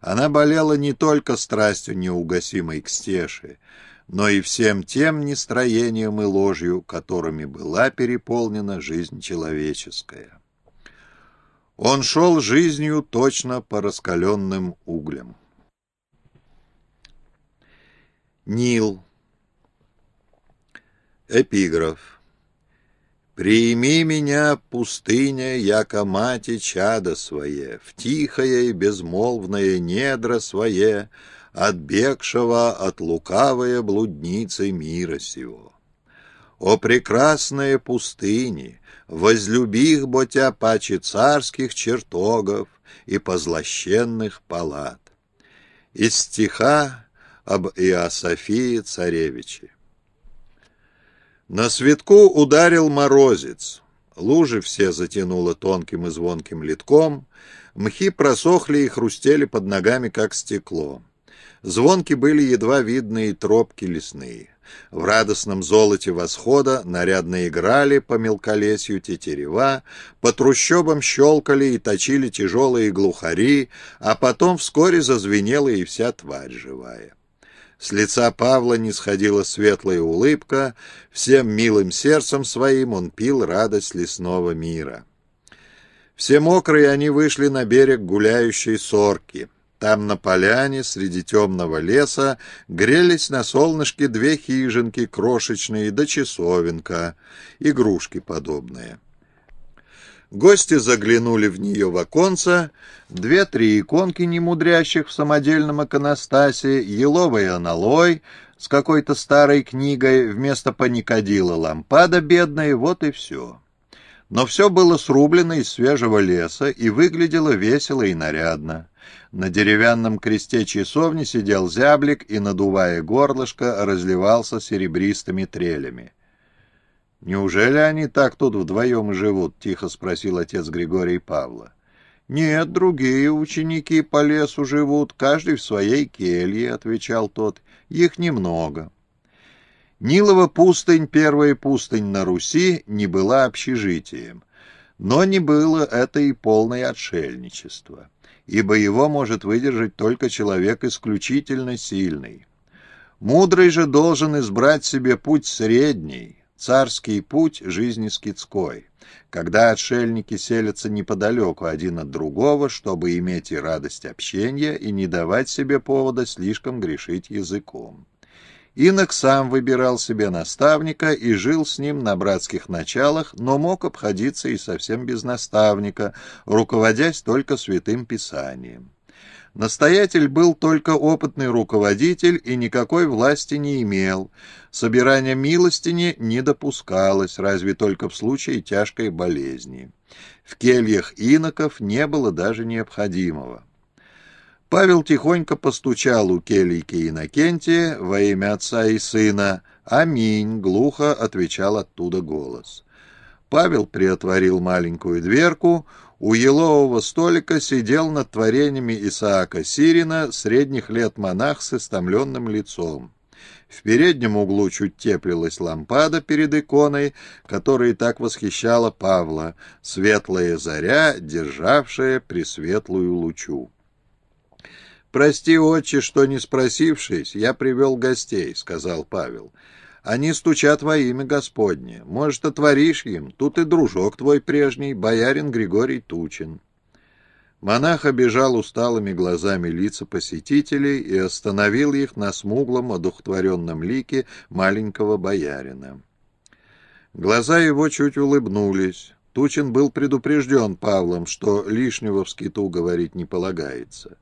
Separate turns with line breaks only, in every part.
Она болела не только страстью неугасимой к стеше, но и всем тем нестроением и ложью, которыми была переполнена жизнь человеческая. Он шел жизнью точно по раскаленным углям. Нил. Эпиграф. «Приими меня, пустыня, яко мати чада свое, в тихое и безмолвное недра свое, отбегшего от лукавой блудницы мира сего. О прекрасные пустыни, возлюбих ботя паче царских чертогов и позлощенных палат. Из стиха об Иософии Царевиче. На светку ударил морозец. Лужи все затянуло тонким и звонким литком, мхи просохли и хрустели под ногами, как стекло. Звонки были едва видные тропки лесные. В радостном золоте восхода нарядно играли по мелколесью тетерева, по трущобам щелкали и точили тяжелые глухари, а потом вскоре зазвенела и вся тварь живая. С лица Павла не сходила светлая улыбка, всем милым сердцем своим он пил радость лесного мира. Все мокрые они вышли на берег гуляющей сорки — там на поляне среди темного леса грелись на солнышке две хижинки крошечные да часовенка, игрушки подобные. Гости заглянули в нее в оконца, две-три иконки немудрящих в самодельном иконостасе, еловый аналой с какой-то старой книгой, вместо паникодила лампада бедная, вот и все. Но все было срублено из свежего леса и выглядело весело и нарядно. На деревянном кресте часовни сидел зяблик и, надувая горлышко, разливался серебристыми трелями. «Неужели они так тут вдвоем живут?» — тихо спросил отец Григорий Павла. «Нет, другие ученики по лесу живут, каждый в своей келье», — отвечал тот. «Их немного». Нилова пустынь, первая пустынь на Руси, не была общежитием. Но не было это и полное отшельничество ибо его может выдержать только человек исключительно сильный. Мудрый же должен избрать себе путь средний, царский путь жизни скидской, когда отшельники селятся неподалеку один от другого, чтобы иметь и радость общения и не давать себе повода слишком грешить языком. Инок сам выбирал себе наставника и жил с ним на братских началах, но мог обходиться и совсем без наставника, руководясь только святым писанием. Настоятель был только опытный руководитель и никакой власти не имел. Собирание милостини не допускалось, разве только в случае тяжкой болезни. В кельях иноков не было даже необходимого. Павел тихонько постучал у келийки Иннокентия во имя отца и сына. «Аминь!» — глухо отвечал оттуда голос. Павел приотворил маленькую дверку. У елового столика сидел над творениями Исаака Сирина средних лет монах с истомленным лицом. В переднем углу чуть теплилась лампада перед иконой, которая так восхищала Павла, светлая заря, державшая пресветлую лучу. «Прости, отче, что, не спросившись, я привел гостей», — сказал Павел. «Они стучат во имя Господне. Может, отворишь им? Тут и дружок твой прежний, боярин Григорий Тучин». Монах обежал усталыми глазами лица посетителей и остановил их на смуглом, одухотворенном лике маленького боярина. Глаза его чуть улыбнулись. Тучин был предупрежден Павлом, что лишнего в скиту говорить не полагается.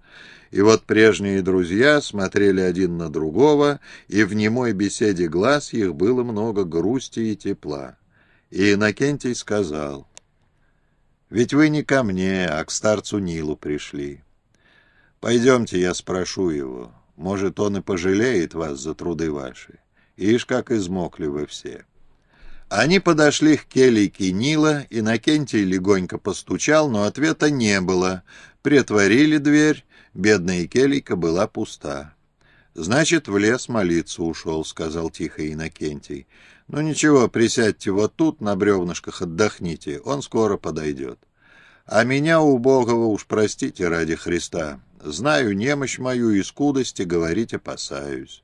И вот прежние друзья смотрели один на другого, и в немой беседе глаз их было много грусти и тепла. И Иннокентий сказал, «Ведь вы не ко мне, а к старцу Нилу пришли. Пойдемте, я спрошу его. Может, он и пожалеет вас за труды ваши. Ишь, как измокли вы все». Они подошли к келейке Нила, Иннокентий легонько постучал, но ответа не было. Притворили дверь, Бедная келейка была пуста. «Значит, в лес молиться ушел», — сказал тихо Иннокентий. «Ну ничего, присядьте вот тут, на бревнышках отдохните, он скоро подойдет. А меня, убогого, уж простите ради Христа. Знаю немощь мою и скудости, говорить опасаюсь.